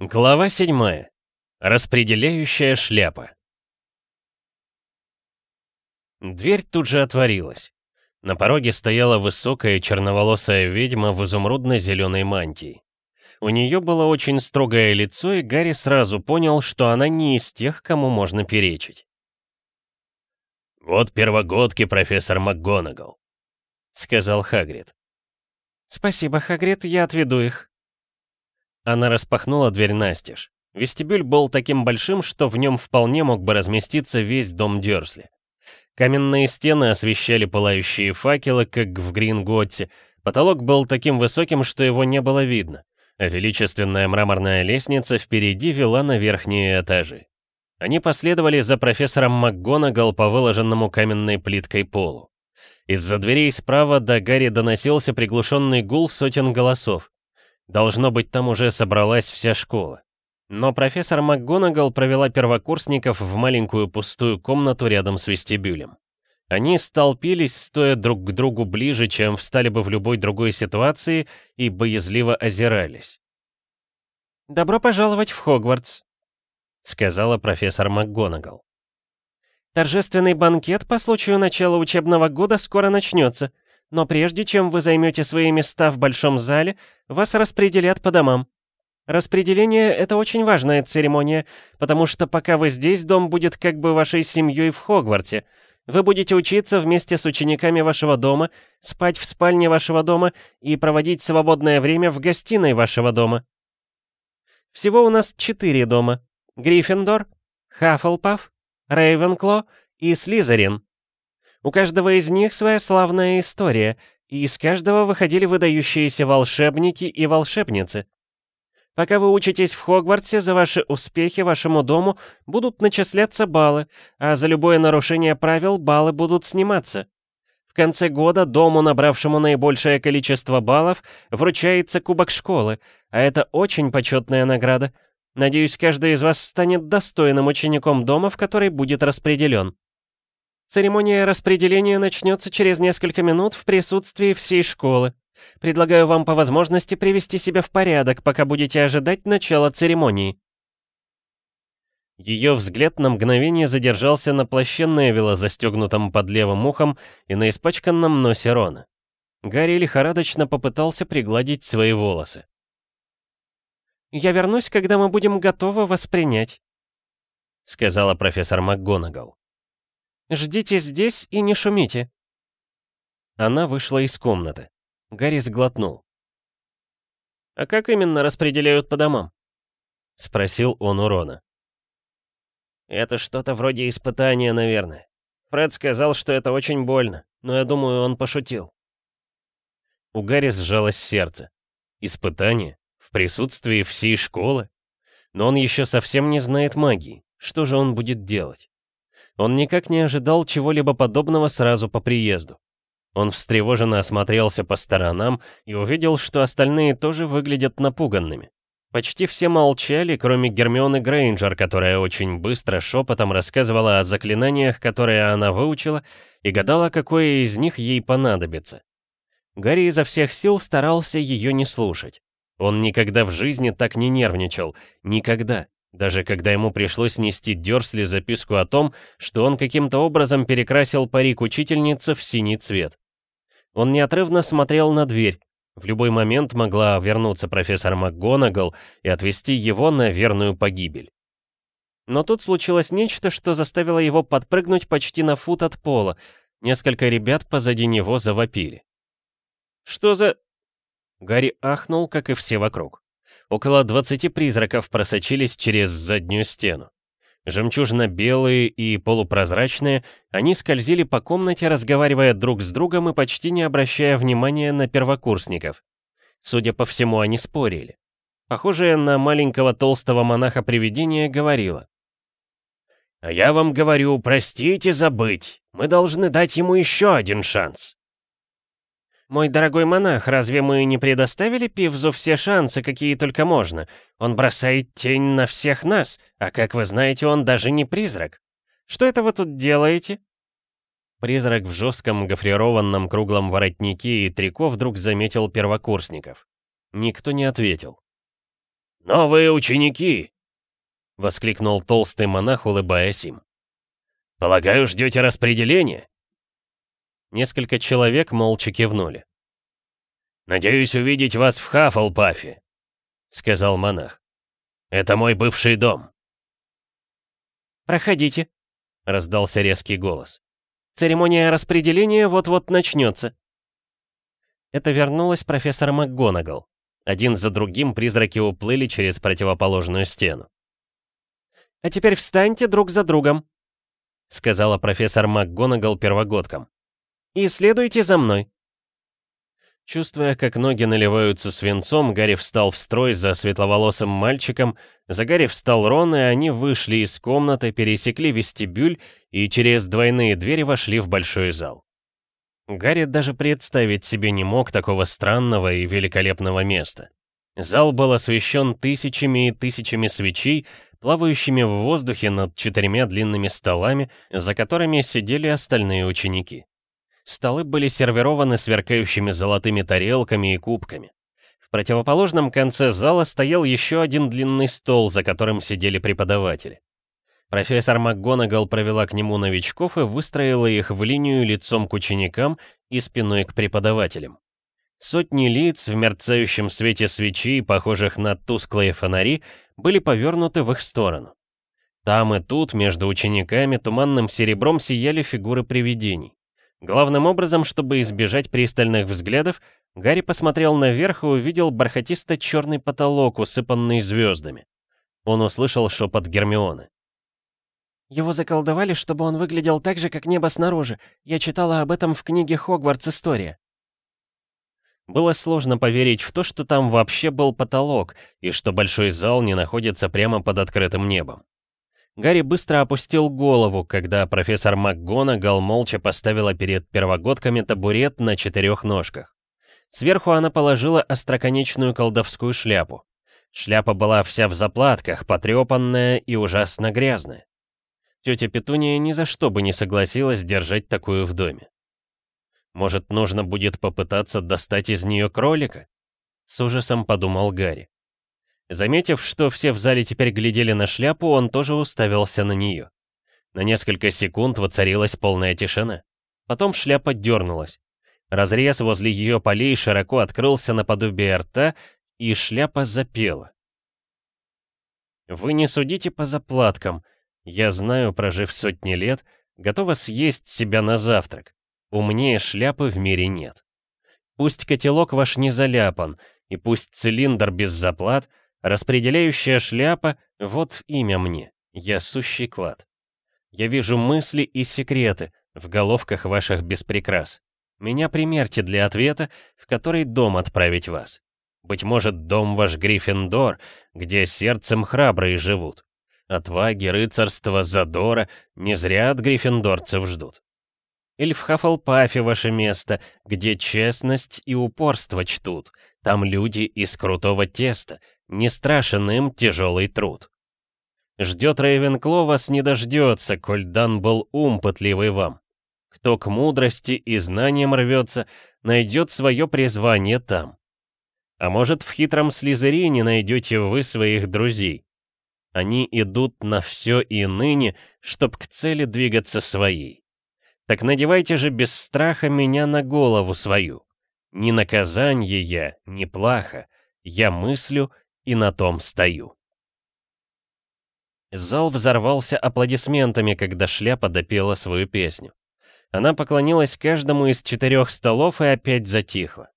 Глава 7. Распределяющая шляпа. Дверь тут же отворилась. На пороге стояла высокая черноволосая ведьма в изумрудно-зеленой мантии. У нее было очень строгое лицо, и Гарри сразу понял, что она не из тех, кому можно перечить. «Вот первогодки, профессор МакГонагал», — сказал Хагрид. «Спасибо, Хагрид, я отведу их», она распахнула дверь настежь. Вестибюль был таким большим, что в нем вполне мог бы разместиться весь дом Дёрсли. Каменные стены освещали пылающие факелы, как в Гринготте. Потолок был таким высоким, что его не было видно, а величественная мраморная лестница впереди вела на верхние этажи. Они последовали за профессором МакГонагал по выложенному каменной плиткой полу. Из-за дверей справа до Гарри доносился приглушенный гул сотен голосов. Должно быть, там уже собралась вся школа. Но профессор МакГонагал провела первокурсников в маленькую пустую комнату рядом с вестибюлем. Они столпились, стоя друг к другу ближе, чем встали бы в любой другой ситуации, и боязливо озирались. «Добро пожаловать в Хогвартс», — сказала профессор МакГонагал. «Торжественный банкет по случаю начала учебного года скоро начнется. Но прежде чем вы займете свои места в большом зале, вас распределят по домам. Распределение — это очень важная церемония, потому что пока вы здесь, дом будет как бы вашей семьей в Хогварте. Вы будете учиться вместе с учениками вашего дома, спать в спальне вашего дома и проводить свободное время в гостиной вашего дома. Всего у нас четыре дома. Гриффиндор, Хаффлпаф, Рейвенкло и Слизерин. У каждого из них своя славная история, и из каждого выходили выдающиеся волшебники и волшебницы. Пока вы учитесь в Хогвартсе, за ваши успехи вашему дому будут начисляться баллы, а за любое нарушение правил баллы будут сниматься. В конце года дому, набравшему наибольшее количество баллов, вручается кубок школы, а это очень почетная награда. Надеюсь, каждый из вас станет достойным учеником дома, в который будет распределен. Церемония распределения начнется через несколько минут в присутствии всей школы. Предлагаю вам по возможности привести себя в порядок, пока будете ожидать начала церемонии». Ее взгляд на мгновение задержался на плаще Невилла, застегнутом под левым ухом, и на испачканном носе Рона. Гарри лихорадочно попытался пригладить свои волосы. «Я вернусь, когда мы будем готовы воспринять», — сказала профессор МакГонагал. Ждите здесь и не шумите». Она вышла из комнаты. Гарри сглотнул. «А как именно распределяют по домам?» — спросил он у Рона. «Это что-то вроде испытания, наверное. Фред сказал, что это очень больно, но я думаю, он пошутил». У Гарри сжалось сердце. Испытание? В присутствии всей школы? Но он еще совсем не знает магии. Что же он будет делать? Он никак не ожидал чего-либо подобного сразу по приезду. Он встревоженно осмотрелся по сторонам и увидел, что остальные тоже выглядят напуганными. Почти все молчали, кроме Гермионы Грейнджер, которая очень быстро шепотом рассказывала о заклинаниях, которые она выучила, и гадала, какое из них ей понадобится. Гарри изо всех сил старался ее не слушать. Он никогда в жизни так не нервничал. Никогда. Даже когда ему пришлось нести Дёрсли записку о том, что он каким-то образом перекрасил парик учительницы в синий цвет. Он неотрывно смотрел на дверь. В любой момент могла вернуться профессор МакГонагал и отвести его на верную погибель. Но тут случилось нечто, что заставило его подпрыгнуть почти на фут от пола. Несколько ребят позади него завопили. «Что за...» Гарри ахнул, как и все вокруг. Около 20 призраков просочились через заднюю стену. Жемчужно-белые и полупрозрачные, они скользили по комнате, разговаривая друг с другом и почти не обращая внимания на первокурсников. Судя по всему, они спорили. Похожая на маленького толстого монаха-привидение говорила. «А я вам говорю, простите забыть. Мы должны дать ему еще один шанс». «Мой дорогой монах, разве мы не предоставили Пивзу все шансы, какие только можно? Он бросает тень на всех нас, а как вы знаете, он даже не призрак. Что это вы тут делаете?» Призрак в жестком гофрированном круглом воротнике и трико вдруг заметил первокурсников. Никто не ответил. «Новые ученики!» — воскликнул толстый монах, улыбаясь им. «Полагаю, ждете распределения?» Несколько человек молча кивнули. «Надеюсь увидеть вас в Хаффлпафе», — сказал монах. «Это мой бывший дом». «Проходите», — раздался резкий голос. «Церемония распределения вот-вот начнется». Это вернулась профессор МакГонагал. Один за другим призраки уплыли через противоположную стену. «А теперь встаньте друг за другом», — сказала профессор МакГонагал первогодкам. «И следуйте за мной». Чувствуя, как ноги наливаются свинцом, Гарри встал в строй за светловолосым мальчиком, за Гарри встал Рон, и они вышли из комнаты, пересекли вестибюль и через двойные двери вошли в большой зал. Гарри даже представить себе не мог такого странного и великолепного места. Зал был освещен тысячами и тысячами свечей, плавающими в воздухе над четырьмя длинными столами, за которыми сидели остальные ученики. Столы были сервированы сверкающими золотыми тарелками и кубками. В противоположном конце зала стоял еще один длинный стол, за которым сидели преподаватели. Профессор МакГонагал провела к нему новичков и выстроила их в линию лицом к ученикам и спиной к преподавателям. Сотни лиц в мерцающем свете свечей, похожих на тусклые фонари, были повернуты в их сторону. Там и тут, между учениками, туманным серебром сияли фигуры привидений. Главным образом, чтобы избежать пристальных взглядов, Гарри посмотрел наверх и увидел бархатисто-черный потолок, усыпанный звездами. Он услышал шепот Гермионы. Его заколдовали, чтобы он выглядел так же, как небо снаружи. Я читала об этом в книге «Хогвартс. История». Было сложно поверить в то, что там вообще был потолок, и что большой зал не находится прямо под открытым небом. Гарри быстро опустил голову, когда профессор МакГонагал молча поставила перед первогодками табурет на четырех ножках. Сверху она положила остроконечную колдовскую шляпу. Шляпа была вся в заплатках, потрепанная и ужасно грязная. Тетя Петуния ни за что бы не согласилась держать такую в доме. Может, нужно будет попытаться достать из нее кролика? С ужасом подумал Гарри. Заметив, что все в зале теперь глядели на шляпу, он тоже уставился на нее. На несколько секунд воцарилась полная тишина. Потом шляпа дернулась. Разрез возле ее полей широко открылся наподобие рта, и шляпа запела. «Вы не судите по заплаткам», я знаю, прожив сотни лет, готова съесть себя на завтрак. Умнее шляпы в мире нет. Пусть котелок ваш не заляпан, и пусть цилиндр без заплат, распределяющая шляпа — вот имя мне, я сущий клад. Я вижу мысли и секреты в головках ваших беспрекрас. Меня примерьте для ответа, в который дом отправить вас. Быть может, дом ваш Гриффиндор, где сердцем храбрые живут. Отваги, рыцарства, задора не зря от гриффиндорцев ждут. Или в Хаффлпафе ваше место, где честность и упорство чтут. Там люди из крутого теста, не страшен им тяжелый труд. Ждет Рейвенкло вас не дождется, коль дан был ум пытливый вам. Кто к мудрости и знаниям рвется, найдет свое призвание там. А может, в хитром слизерине найдете вы своих друзей, они идут на все и ныне, чтоб к цели двигаться своей. Так надевайте же без страха меня на голову свою. Ни наказанье я, ни плаха, я мыслю и на том стою. Зал взорвался аплодисментами, когда шляпа допела свою песню. Она поклонилась каждому из четырех столов и опять затихла.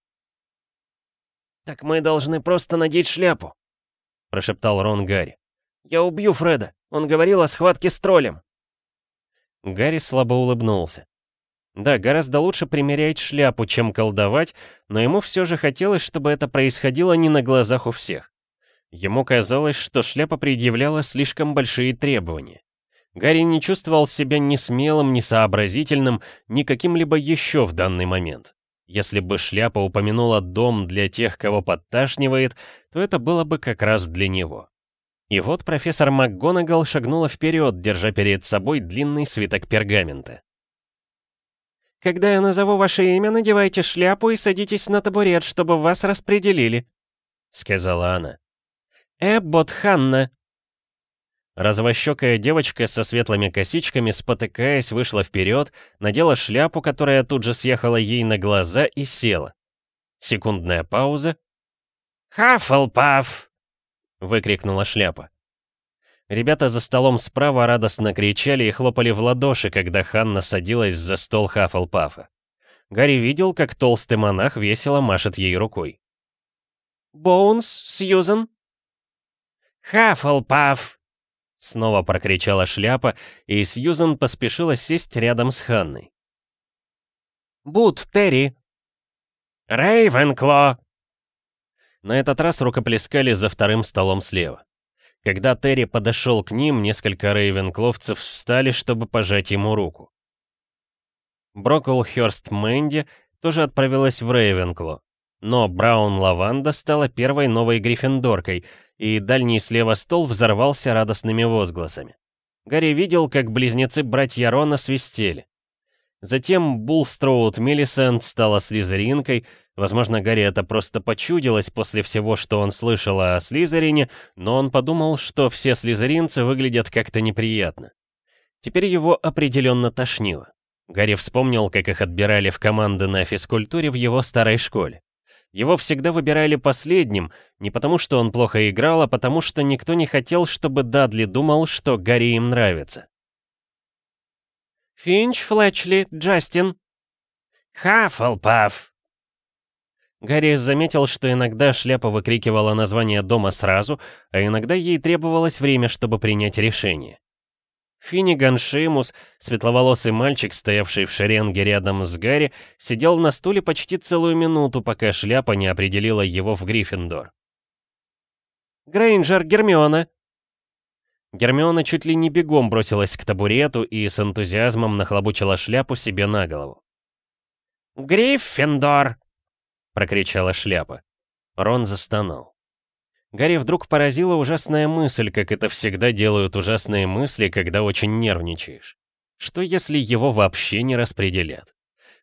«Так мы должны просто надеть шляпу», — прошептал Рон Гарри. «Я убью Фреда. Он говорил о схватке с троллем». Гарри слабо улыбнулся. Да, гораздо лучше примерять шляпу, чем колдовать, но ему все же хотелось, чтобы это происходило не на глазах у всех. Ему казалось, что шляпа предъявляла слишком большие требования. Гарри не чувствовал себя ни смелым, ни сообразительным, ни каким-либо еще в данный момент. Если бы шляпа упомянула дом для тех, кого подташнивает, то это было бы как раз для него. И вот профессор МакГонагал шагнула вперед, держа перед собой длинный свиток пергамента. «Когда я назову ваше имя, надевайте шляпу и садитесь на табурет, чтобы вас распределили», — сказала она. Эббот Ханна!» Развощекая девочка со светлыми косичками, спотыкаясь, вышла вперед, надела шляпу, которая тут же съехала ей на глаза и села. Секундная пауза. «Хаффлпаф!» — выкрикнула шляпа. Ребята за столом справа радостно кричали и хлопали в ладоши, когда Ханна садилась за стол Хаффлпафа. Гарри видел, как толстый монах весело машет ей рукой. «Боунс, Сьюзен?» «Хаффлпаф!» Снова прокричала шляпа, и Сьюзен поспешила сесть рядом с Ханной. «Бут, Терри!» «Рейвенкло!» На этот раз рукоплескали за вторым столом слева. Когда Терри подошел к ним, несколько рейвенкловцев встали, чтобы пожать ему руку. Броклхёрст Мэнди тоже отправилась в Рейвенкло. Но Браун Лаванда стала первой новой гриффиндоркой, и дальний слева стол взорвался радостными возгласами. Гарри видел, как близнецы-братья Рона свистели. Затем Булстроуд Миллисент стала слизеринкой, возможно, Гарри это просто почудилось после всего, что он слышал о Слизерине, но он подумал, что все слизеринцы выглядят как-то неприятно. Теперь его определенно тошнило. Гарри вспомнил, как их отбирали в команды на физкультуре в его старой школе. Его всегда выбирали последним, не потому что он плохо играл, а потому что никто не хотел, чтобы Дадли думал, что Гарри им нравится. «Финч, Флетчли, Джастин!» «Хаффлпаф!» Гарри заметил, что иногда шляпа выкрикивала название дома сразу, а иногда ей требовалось время, чтобы принять решение. Финниган Шеймус, светловолосый мальчик, стоявший в шеренге рядом с Гарри, сидел на стуле почти целую минуту, пока шляпа не определила его в Гриффиндор. «Грейнджер, Гермиона!» Гермиона чуть ли не бегом бросилась к табурету и с энтузиазмом нахлобучила шляпу себе на голову. «Гриффиндор!» — прокричала шляпа. Рон застонал. Гарри вдруг поразила ужасная мысль, как это всегда делают ужасные мысли, когда очень нервничаешь. Что если его вообще не распределят?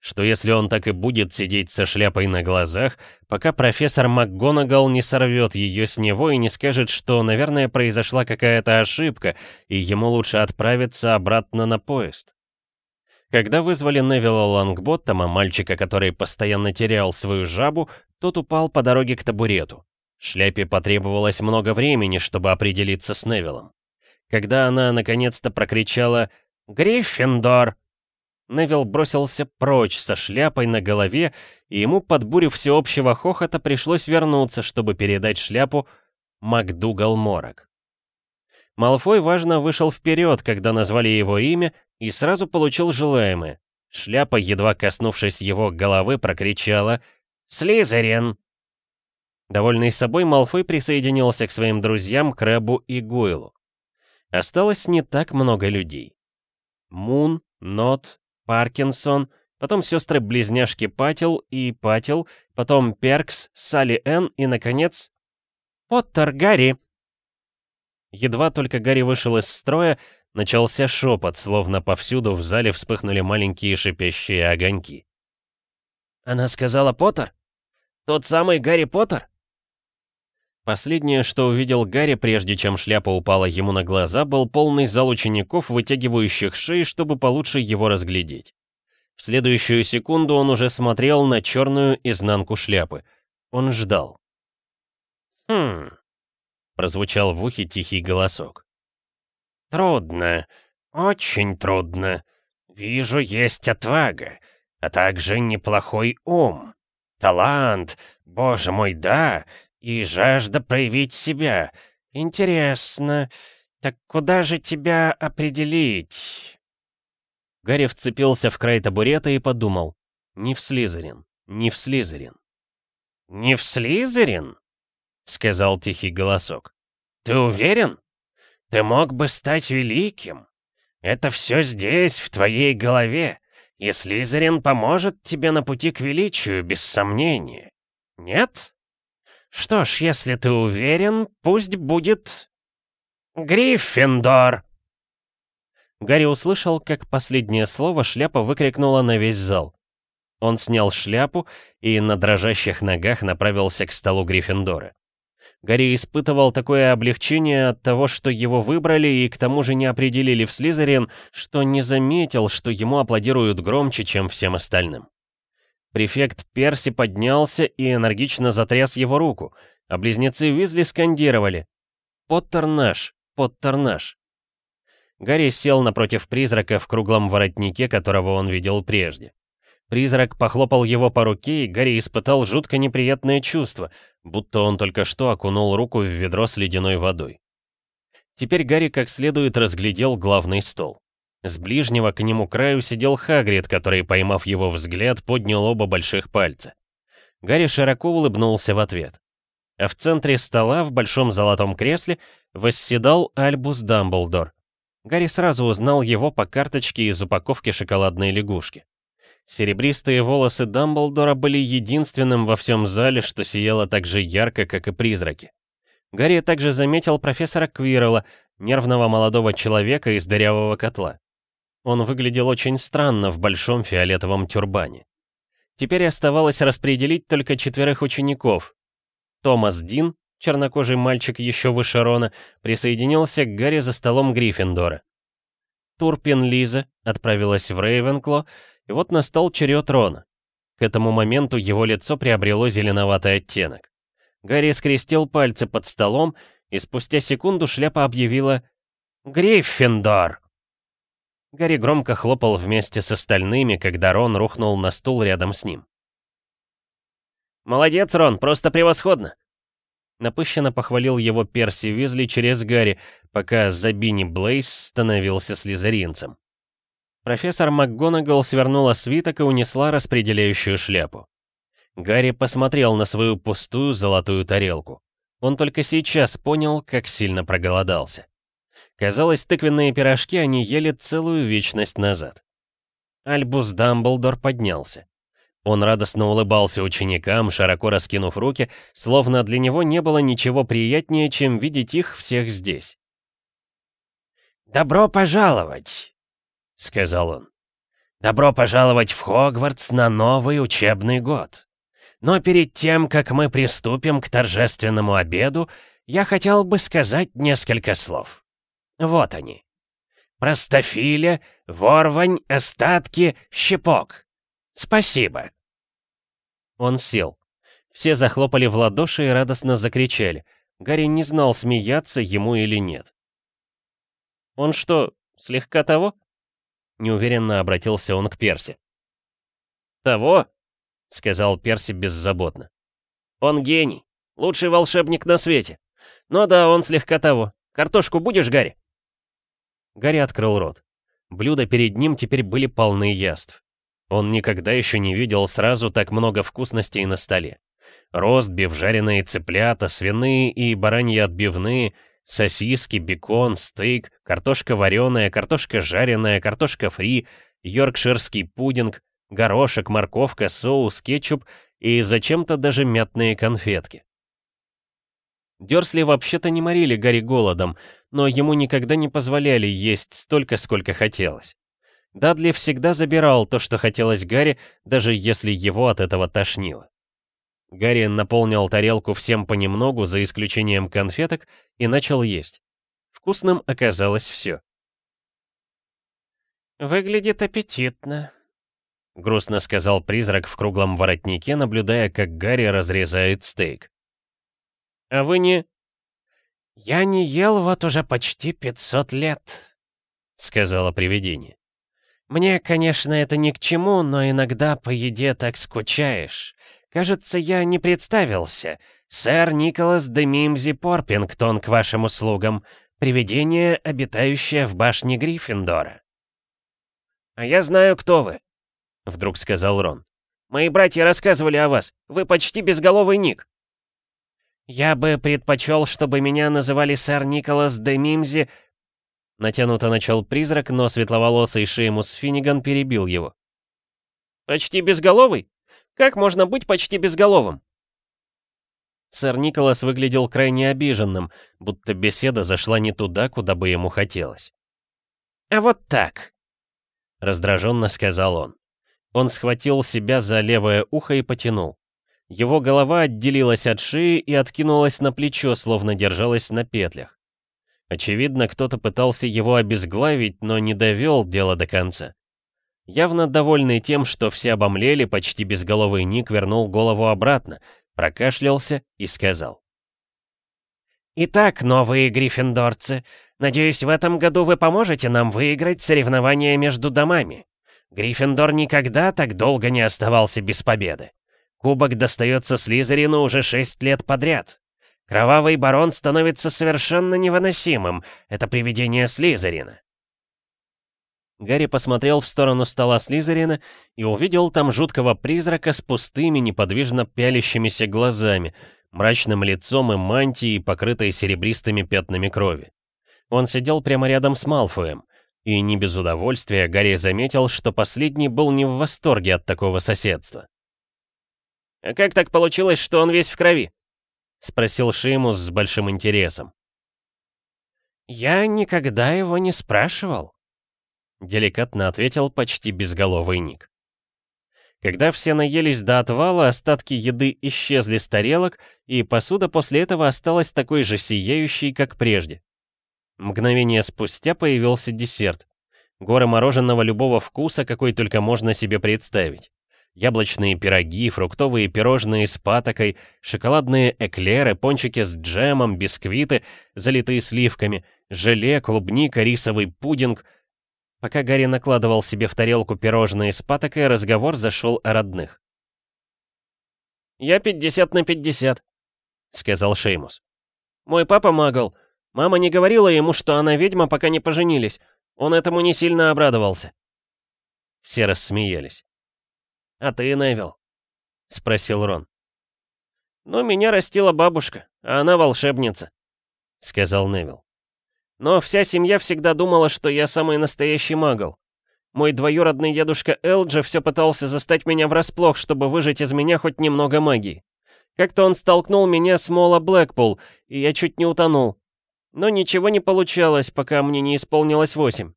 Что если он так и будет сидеть со шляпой на глазах, пока профессор МакГонагал не сорвет ее с него и не скажет, что, наверное, произошла какая-то ошибка, и ему лучше отправиться обратно на поезд? Когда вызвали Невилла Лангботтома, мальчика, который постоянно терял свою жабу, тот упал по дороге к табурету. Шляпе потребовалось много времени, чтобы определиться с Невиллом. Когда она наконец-то прокричала «Гриффиндор!», Невилл бросился прочь со шляпой на голове, и ему под бурю всеобщего хохота пришлось вернуться, чтобы передать шляпу МакДугал Морок. Малфой важно вышел вперед, когда назвали его имя, и сразу получил желаемое. Шляпа, едва коснувшись его головы, прокричала «Слизерин!». Довольный собой, Малфой присоединился к своим друзьям Крэбу и Гуэлу. Осталось не так много людей. Мун, Нот, Паркинсон, потом сестры-близняшки Патил и Патил, потом Перкс, Салли Энн и, наконец, Поттер Гарри. Едва только Гарри вышел из строя, начался шепот, словно повсюду в зале вспыхнули маленькие шипящие огоньки. «Она сказала Поттер? Тот самый Гарри Поттер?» Последнее, что увидел Гарри, прежде чем шляпа упала ему на глаза, был полный зал учеников, вытягивающих шеи, чтобы получше его разглядеть. В следующую секунду он уже смотрел на черную изнанку шляпы. Он ждал. «Хм...» — прозвучал в ухе тихий голосок. «Трудно, очень трудно. Вижу, есть отвага, а также неплохой ум. Талант, боже мой, да, и жажда проявить себя. Интересно, так куда же тебя определить?» Гарри вцепился в край табурета и подумал. «Не в Слизерин, не в Слизерин». «Не в Слизерин?» — сказал тихий голосок. «Ты уверен? Ты мог бы стать великим. Это все здесь, в твоей голове, и Слизерин поможет тебе на пути к величию, без сомнения. Нет?» Что ж, если ты уверен, пусть будет... Гриффиндор!» Гарри услышал, как последнее слово шляпа выкрикнула на весь зал. Он снял шляпу и на дрожащих ногах направился к столу Гриффиндора. Гарри испытывал такое облегчение от того, что его выбрали и к тому же не определили в Слизерин, что не заметил, что ему аплодируют громче, чем всем остальным. Префект Перси поднялся и энергично затряс его руку, а близнецы Уизли скандировали «Поттер наш! Поттер наш!». Гарри сел напротив призрака в круглом воротнике, которого он видел прежде. Призрак похлопал его по руке, и Гарри испытал жутко неприятное чувство, будто он только что окунул руку в ведро с ледяной водой. Теперь Гарри как следует разглядел главный стол. С ближнего к нему краю сидел Хагрид, который, поймав его взгляд, поднял оба больших пальца. Гарри широко улыбнулся в ответ. А в центре стола, в большом золотом кресле, восседал Альбус Дамблдор. Гарри сразу узнал его по карточке из упаковки шоколадной лягушки. Серебристые волосы Дамблдора были единственным во всем зале, что сияло так же ярко, как и призраки. Гарри также заметил профессора Квиррелла, нервного молодого человека из дырявого котла. Он выглядел очень странно в большом фиолетовом тюрбане. Теперь оставалось распределить только четверых учеников. Томас Дин, чернокожий мальчик еще выше Рона, присоединился к Гарри за столом Гриффиндора. Турпин Лиза отправилась в Рейвенкло, и вот настал черед Рона. К этому моменту его лицо приобрело зеленоватый оттенок. Гарри скрестил пальцы под столом, и спустя секунду шляпа объявила «Гриффиндор!». Гарри громко хлопал вместе с остальными, когда Рон рухнул на стул рядом с ним. «Молодец, Рон, просто превосходно!» Напыщенно похвалил его Перси Уизли через Гарри, пока Забини Блейс становился слизеринцем. Профессор МакГонагал свернула свиток и унесла распределяющую шляпу. Гарри посмотрел на свою пустую золотую тарелку. Он только сейчас понял, как сильно проголодался. Казалось, тыквенные пирожки они ели целую вечность назад. Альбус Дамблдор поднялся. Он радостно улыбался ученикам, широко раскинув руки, словно для него не было ничего приятнее, чем видеть их всех здесь. «Добро пожаловать!» — сказал он. «Добро пожаловать в Хогвартс на новый учебный год. Но перед тем, как мы приступим к торжественному обеду, я хотел бы сказать несколько слов. Вот они. Простофиля, ворвань, остатки, щепок. Спасибо». Он сел. Все захлопали в ладоши и радостно закричали. Гарри не знал, смеяться ему или нет. «Он что, слегка того?» Неуверенно обратился он к Перси. «Того?» — сказал Перси беззаботно. «Он гений. Лучший волшебник на свете. Ну да, он слегка того. Картошку будешь, Гарри?» Гарри открыл рот. Блюда перед ним теперь были полны яств. Он никогда еще не видел сразу так много вкусностей на столе. Ростбиф, жареные цыплята, свиные и бараньи отбивные — Сосиски, бекон, стейк, картошка вареная, картошка жареная, картошка фри, йоркширский пудинг, горошек, морковка, соус, кетчуп и зачем-то даже мятные конфетки. Дёрсли вообще-то не морили Гарри голодом, но ему никогда не позволяли есть столько, сколько хотелось. Дадли всегда забирал то, что хотелось Гарри, даже если его от этого тошнило. Гарри наполнил тарелку всем понемногу, за исключением конфеток, и начал есть. Вкусным оказалось все. «Выглядит аппетитно», — грустно сказал призрак в круглом воротнике, наблюдая, как Гарри разрезает стейк. «А вы не...» «Я не ел вот уже почти 500 лет», — сказала привидение. «Мне, конечно, это ни к чему, но иногда по еде так скучаешь. Кажется, я не представился. Сэр Николас де Мимзи Порпингтон к вашим услугам. Привидение, обитающее в башне Гриффиндора. «А я знаю, кто вы», — вдруг сказал Рон. «Мои братья рассказывали о вас. Вы почти безголовый Ник». «Я бы предпочел, чтобы меня называли сэр Николас де Мимзи...» Натянуто начал призрак, но светловолосый Шеймус Финниган перебил его. «Почти безголовый? Как можно быть почти безголовым?» Сэр Николас выглядел крайне обиженным, будто беседа зашла не туда, куда бы ему хотелось. «А вот так», — раздраженно сказал он. Он схватил себя за левое ухо и потянул. Его голова отделилась от шеи и откинулась на плечо, словно держалась на петлях. Очевидно, кто-то пытался его обезглавить, но не довел дело до конца. Явно довольный тем, что все обомлели, почти безголовый Ник вернул голову обратно, прокашлялся и сказал. «Итак, новые гриффиндорцы, надеюсь, в этом году вы поможете нам выиграть соревнования между домами. Гриффиндор никогда так долго не оставался без победы. Кубок достается Слизерину уже шесть лет подряд. Кровавый барон становится совершенно невыносимым. Это привидение Слизерина. Гарри посмотрел в сторону стола Слизерина и увидел там жуткого призрака с пустыми, неподвижно пялящимися глазами, мрачным лицом и мантией, покрытой серебристыми пятнами крови. Он сидел прямо рядом с Малфоем, и не без удовольствия Гарри заметил, что последний был не в восторге от такого соседства. «А как так получилось, что он весь в крови?» — спросил Шеймус с большим интересом. «Я никогда его не спрашивал», — деликатно ответил почти безголовый Ник. Когда все наелись до отвала, остатки еды исчезли с тарелок, и посуда после этого осталась такой же сияющей, как прежде. Мгновение спустя появился десерт. Горы мороженого любого вкуса, какой только можно себе представить яблочные пироги, фруктовые пирожные с патокой, шоколадные эклеры, пончики с джемом, бисквиты, залитые сливками, желе, клубника, рисовый пудинг. Пока Гарри накладывал себе в тарелку пирожные с патокой, разговор зашел о родных. «Я 50 на 50», — сказал Шеймус. «Мой папа магл. Мама не говорила ему, что она ведьма, пока не поженились. Он этому не сильно обрадовался». Все рассмеялись. «А ты, Невил?» — спросил Рон. «Ну, меня растила бабушка, а она волшебница», — сказал Невил. «Но вся семья всегда думала, что я самый настоящий магл. Мой двоюродный дедушка Элджи все пытался застать меня врасплох, чтобы выжать из меня хоть немного магии. Как-то он столкнул меня с Мола Блэкпул, и я чуть не утонул. Но ничего не получалось, пока мне не исполнилось восемь.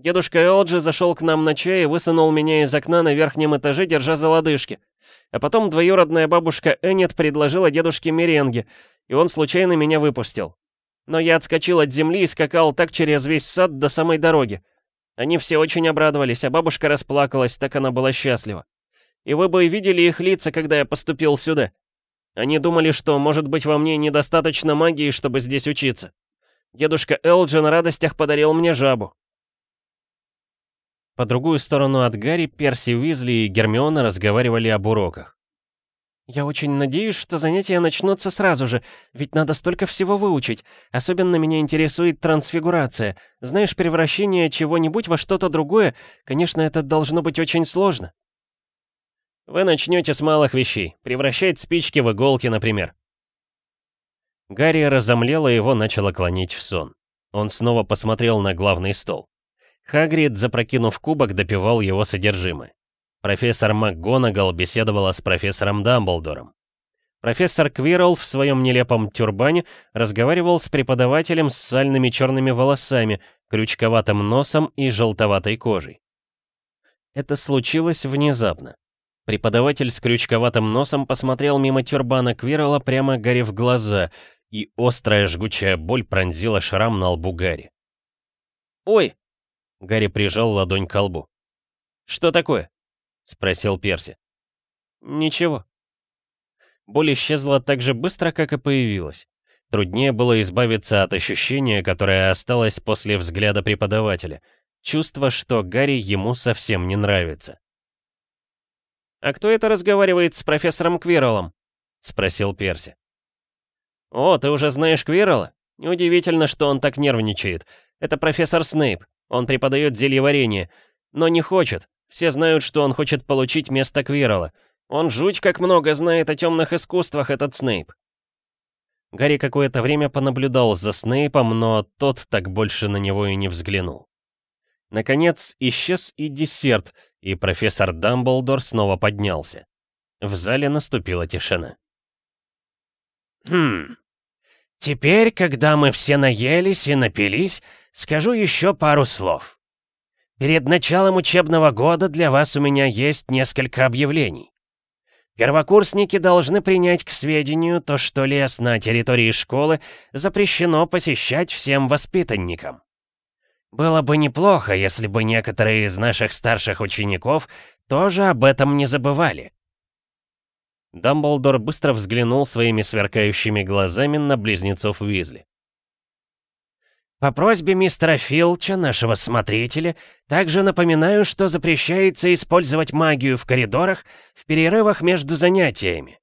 Дедушка Элджи зашел к нам на чай и высунул меня из окна на верхнем этаже, держа за лодыжки. А потом двоюродная бабушка Эннет предложила дедушке меренги, и он случайно меня выпустил. Но я отскочил от земли и скакал так через весь сад до самой дороги. Они все очень обрадовались, а бабушка расплакалась, так она была счастлива. И вы бы видели их лица, когда я поступил сюда. Они думали, что, может быть, во мне недостаточно магии, чтобы здесь учиться. Дедушка Элджи на радостях подарил мне жабу. По другую сторону от Гарри Перси Уизли и Гермиона разговаривали об уроках. «Я очень надеюсь, что занятия начнутся сразу же, ведь надо столько всего выучить. Особенно меня интересует трансфигурация. Знаешь, превращение чего-нибудь во что-то другое, конечно, это должно быть очень сложно». «Вы начнете с малых вещей. Превращать спички в иголки, например». Гарри разомлел, и его начало клонить в сон. Он снова посмотрел на главный стол. Хагрид, запрокинув кубок, допивал его содержимое. Профессор МакГонагал беседовала с профессором Дамблдором. Профессор Квирл в своем нелепом тюрбане разговаривал с преподавателем с сальными черными волосами, крючковатым носом и желтоватой кожей. Это случилось внезапно. Преподаватель с крючковатым носом посмотрел мимо тюрбана Квирла прямо Гарри в глаза, и острая жгучая боль пронзила шрам на лбу Гарри. «Ой!» Гарри прижал ладонь к колбу. «Что такое?» — спросил Перси. «Ничего». Боль исчезла так же быстро, как и появилась. Труднее было избавиться от ощущения, которое осталось после взгляда преподавателя. Чувство, что Гарри ему совсем не нравится. «А кто это разговаривает с профессором Квирреллом?» — спросил Перси. «О, ты уже знаешь Квиррелла? Неудивительно, что он так нервничает. Это профессор Снейп. Он преподает зельеварение, но не хочет. Все знают, что он хочет получить место Квирла. Он жуть как много знает о темных искусствах, этот Снейп. Гарри какое-то время понаблюдал за Снейпом, но тот так больше на него и не взглянул. Наконец исчез и десерт, и профессор Дамблдор снова поднялся. В зале наступила тишина. «Хм, теперь, когда мы все наелись и напились, скажу еще пару слов. Перед началом учебного года для вас у меня есть несколько объявлений. Первокурсники должны принять к сведению то, что лес на территории школы запрещено посещать всем воспитанникам. Было бы неплохо, если бы некоторые из наших старших учеников тоже об этом не забывали. Дамблдор быстро взглянул своими сверкающими глазами на близнецов Уизли. По просьбе мистера Филча, нашего смотрителя, также напоминаю, что запрещается использовать магию в коридорах в перерывах между занятиями.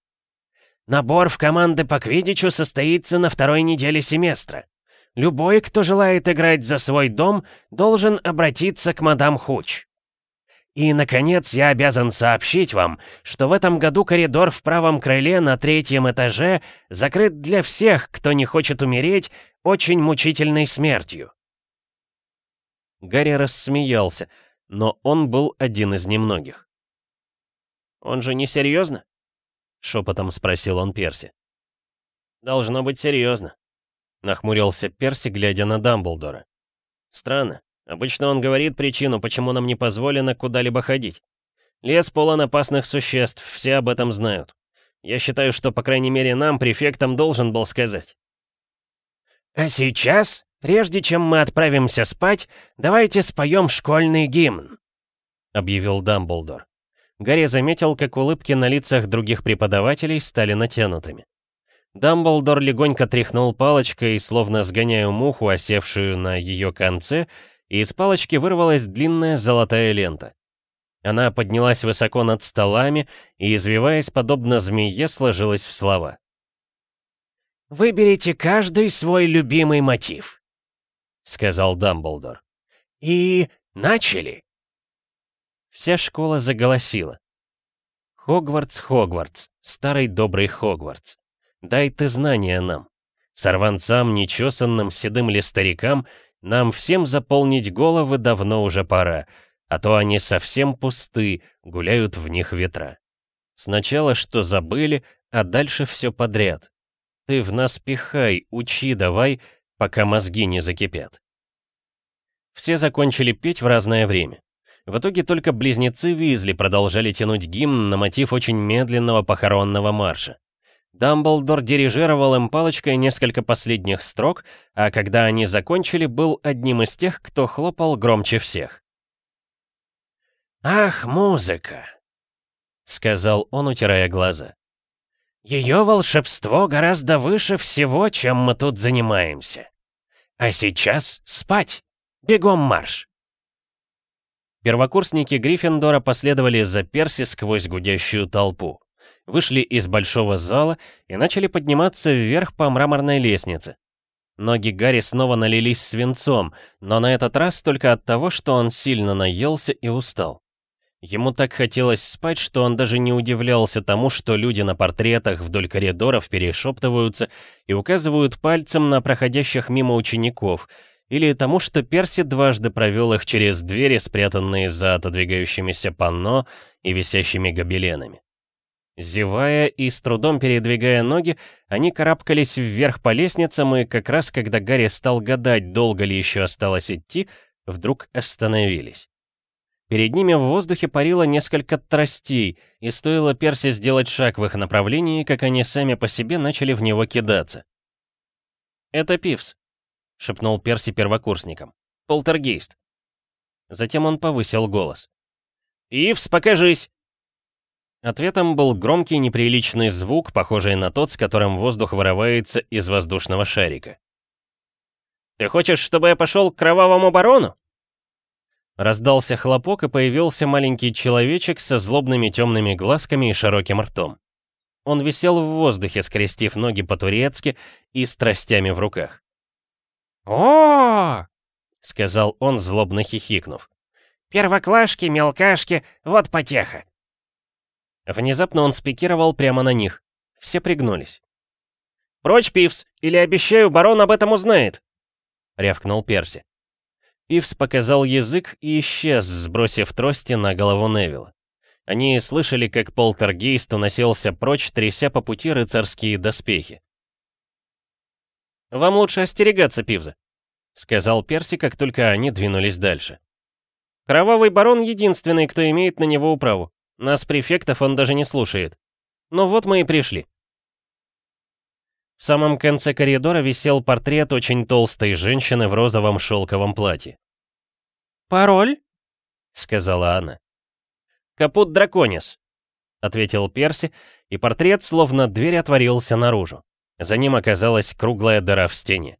Набор в команды по квиддичу состоится на второй неделе семестра. Любой, кто желает играть за свой дом, должен обратиться к мадам Хуч. И, наконец, я обязан сообщить вам, что в этом году коридор в правом крыле на третьем этаже закрыт для всех, кто не хочет умереть очень мучительной смертью. Гарри рассмеялся, но он был один из немногих. «Он же не серьезно?» — шепотом спросил он Перси. «Должно быть серьезно», — нахмурился Перси, глядя на Дамблдора. «Странно. Обычно он говорит причину, почему нам не позволено куда-либо ходить. Лес полон опасных существ, все об этом знают. Я считаю, что, по крайней мере, нам, префектам, должен был сказать. А сейчас, прежде чем мы отправимся спать, давайте споем школьный гимн, объявил Дамблдор. Гарри заметил, как улыбки на лицах других преподавателей стали натянутыми. Дамблдор легонько тряхнул палочкой, словно сгоняя муху, осевшую на ее конце, и из палочки вырвалась длинная золотая лента. Она поднялась высоко над столами и, извиваясь подобно змее, сложилась в слова. «Выберите каждый свой любимый мотив», — сказал Дамблдор. «И начали!» Вся школа заголосила. «Хогвартс, Хогвартс, старый добрый Хогвартс, дай ты знания нам, сорванцам, нечесанным, седым ли старикам, нам всем заполнить головы давно уже пора, а то они совсем пусты, гуляют в них ветра. Сначала что забыли, а дальше все подряд. Ты в нас пихай, учи давай, пока мозги не закипят. Все закончили петь в разное время. В итоге только близнецы Визли продолжали тянуть гимн на мотив очень медленного похоронного марша. Дамблдор дирижировал им палочкой несколько последних строк, а когда они закончили, был одним из тех, кто хлопал громче всех. «Ах, музыка!» — сказал он, утирая глаза. «Ее волшебство гораздо выше всего, чем мы тут занимаемся. А сейчас спать! Бегом марш!» Первокурсники Гриффиндора последовали за Перси сквозь гудящую толпу вышли из большого зала и начали подниматься вверх по мраморной лестнице. Ноги Гарри снова налились свинцом, но на этот раз только от того, что он сильно наелся и устал. Ему так хотелось спать, что он даже не удивлялся тому, что люди на портретах вдоль коридоров перешептываются и указывают пальцем на проходящих мимо учеников, или тому, что Перси дважды провел их через двери, спрятанные за отодвигающимися панно и висящими гобеленами. Зевая и с трудом передвигая ноги, они карабкались вверх по лестницам, и как раз когда Гарри стал гадать, долго ли еще осталось идти, вдруг остановились. Перед ними в воздухе парило несколько тростей, и стоило Перси сделать шаг в их направлении, как они сами по себе начали в него кидаться. «Это Пивс», — шепнул Перси первокурсникам. «Полтергейст». Затем он повысил голос. «Пивс, покажись!» Ответом был громкий неприличный звук, похожий на тот, с которым воздух вырывается из воздушного шарика. «Ты хочешь, чтобы я пошел к кровавому барону?» Раздался хлопок, и появился маленький человечек со злобными темными глазками и широким ртом. Он висел в воздухе, скрестив ноги по-турецки и с тростями в руках. о сказал он, злобно хихикнув. «Первоклашки, мелкашки, вот потеха!» Внезапно он спикировал прямо на них. Все пригнулись. «Прочь, Пивс, или, обещаю, барон об этом узнает!» — рявкнул Перси. Пивс показал язык и исчез, сбросив трости на голову Невилла. Они слышали, как полтергейст уносился прочь, тряся по пути рыцарские доспехи. «Вам лучше остерегаться, Пивза», — сказал Перси, как только они двинулись дальше. «Кровавый барон — единственный, кто имеет на него управу. Нас, префектов, он даже не слушает. Ну вот мы и пришли. В самом конце коридора висел портрет очень толстой женщины в розовом шелковом платье. «Пароль?» — сказала она. «Капут драконис», — ответил Перси, и портрет, словно дверь, отворился наружу. За ним оказалась круглая дыра в стене.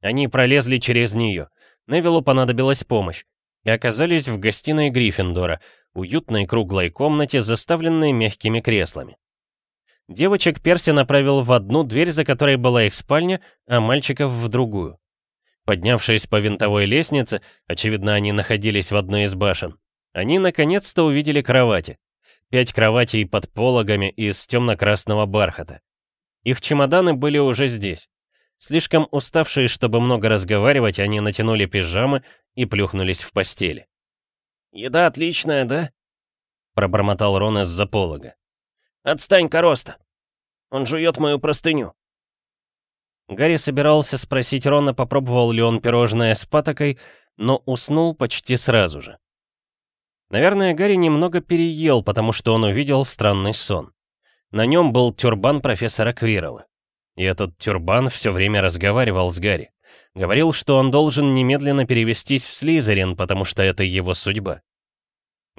Они пролезли через нее. Невилу понадобилась помощь. И оказались в гостиной Гриффиндора, уютной круглой комнате, заставленной мягкими креслами. Девочек Перси направил в одну дверь, за которой была их спальня, а мальчиков в другую. Поднявшись по винтовой лестнице, очевидно, они находились в одной из башен, они наконец-то увидели кровати. Пять кроватей под пологами из темно-красного бархата. Их чемоданы были уже здесь. Слишком уставшие, чтобы много разговаривать, они натянули пижамы и плюхнулись в постели. «Еда отличная, да?» — пробормотал Рон из-за полога. «Отстань, Короста! Он жует мою простыню!» Гарри собирался спросить Рона, попробовал ли он пирожное с патокой, но уснул почти сразу же. Наверное, Гарри немного переел, потому что он увидел странный сон. На нем был тюрбан профессора Квирла. И этот тюрбан все время разговаривал с Гарри. Говорил, что он должен немедленно перевестись в Слизерин, потому что это его судьба.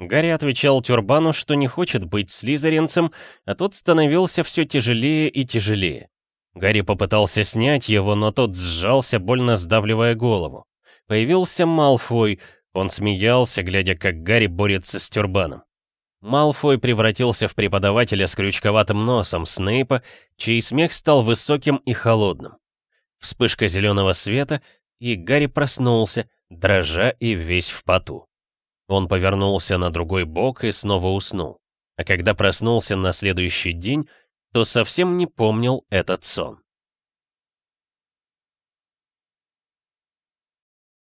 Гарри отвечал Тюрбану, что не хочет быть слизеринцем, а тот становился все тяжелее и тяжелее. Гарри попытался снять его, но тот сжался, больно сдавливая голову. Появился Малфой, он смеялся, глядя, как Гарри борется с Тюрбаном. Малфой превратился в преподавателя с крючковатым носом Снейпа, чей смех стал высоким и холодным. Вспышка зеленого света, и Гарри проснулся, дрожа и весь в поту. Он повернулся на другой бок и снова уснул. А когда проснулся на следующий день, то совсем не помнил этот сон.